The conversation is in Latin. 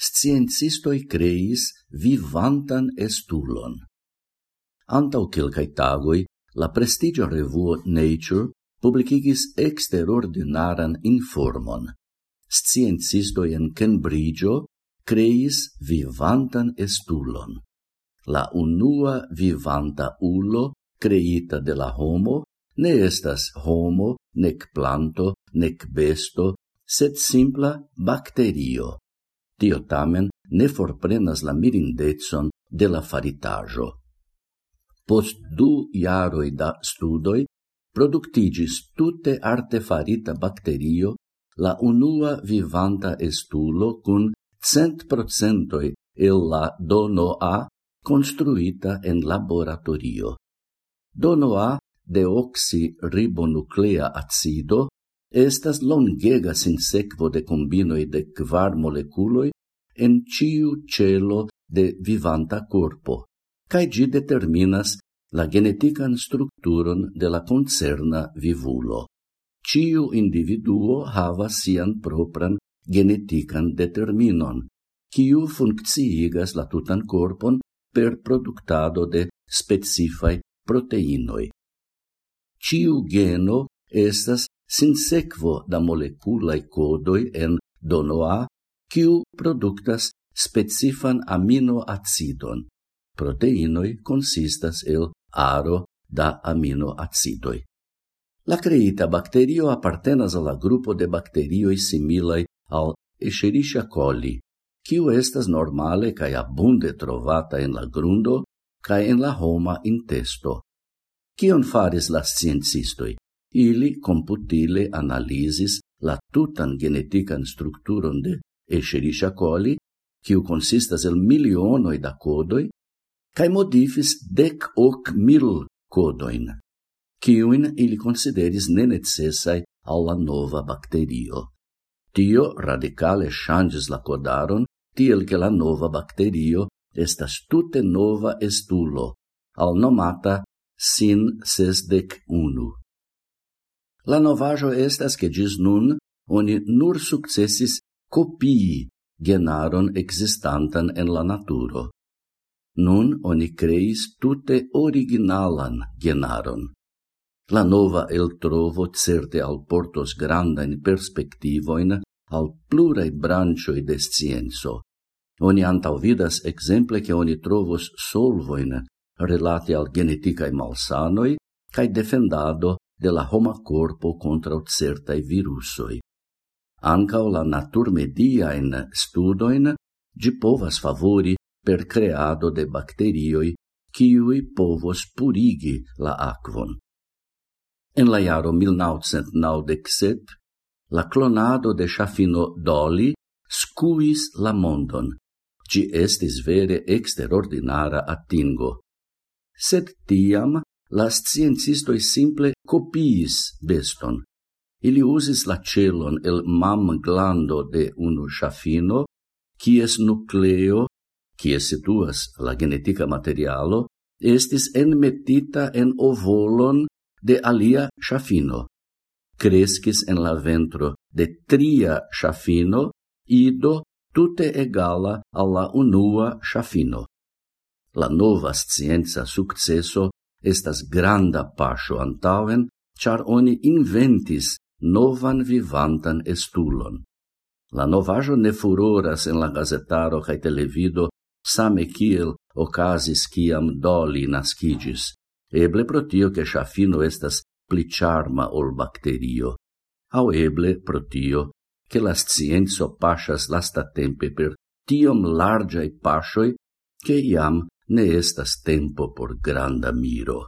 sciencistoi creis vivantan estulon. Antau quelcae tagoi, la prestigio revuo Nature publicigis exterordinaran informon. Sciencistoi en Cambridgeo creis vivantan estulon. La unua vivanta ulo creita de la homo ne estas homo, nec planto, nec besto, sed simpla bacterio tio tamen ne forprenas la mirindecon de la faritajo. Post du jaroj da studoj produktigis tute artefarita bakterio, la unua vivanta estulo kun cent procentoi el la dono A construita en laboratorio. Dono A deoxi ribonuclea acido Estas longega sinsekvo de combinoi de kvar moleculoi en ciu celo de vivanta corpo, cae gi determinas la genetican structuron de la concerna vivulo. Ciu individuo havas sian propran genetican determinon, ciu funcciigas la tutan corpon per productado de specifai proteinoi. Ciu geno estas sin sequo da moleculae codoi en donoa, quiu productas specifan aminoacidon. Proteinoi consistas el aro da aminoacidoi. La creita bacterio appartenas alla gruppo de bacterioi similai al Escherichia coli, quiu estas normale cae abunde trovata en la grundo cae en la homa intesto. Cion faris la sciencistoi? ili computile analisis la tutan genetican structuron de Escherichia coli, quiu consistas el milionoi da codoi, cae modifis dec hoc mil codoin, quiuin ili consideris nenecessai alla nova bacterio. Tio radicale changis la codaron, tiel che la nova bacterio estas tute nova estulo, al nomata sin sesdec unu. La novajo estas che gis nun oni nur successis copii genaron existantan en la naturo. Nun oni creis tute originalan genaron. La nova el trovo certe al portos grandain perspectivoin al plurai branchoi de scienzo. Oni antauvidas exemple che oni trovos solvoin relate al geneticae malsanoi cae defendado de la homa corpo contra certai virusoi. Ancao la naturmedia in studoin gi povas favori per creado de bacterioi quiui povos purigi la aquon. En la jaro 1997, la clonado de Shafino Doli scuis la mondon. Ci estis vere extraordinara attingo. Sed tiam la sciencistoi simple copiis beston. Ili usis la celon el mam glando de unu shafino, quies nucleo, quies situas la genetica materialo, estis enmetita en ovolon de alia shafino. Crescis en la ventro de tria shafino, ido tute egala alla unua shafino. La nova scienza successo estas granda pasio antauen, char oni inventis novan vivantan estulon. La novajo ne furoras en la gazetaro cae televido same kiel ocasis kiam doli nascigis, eble pro tio che chafino estas pli charma ol bacterio, au eble pro tio che la scienzo pasas lasta tempe per tiom largiai pasioi che iam ne estas tempo por granda miro.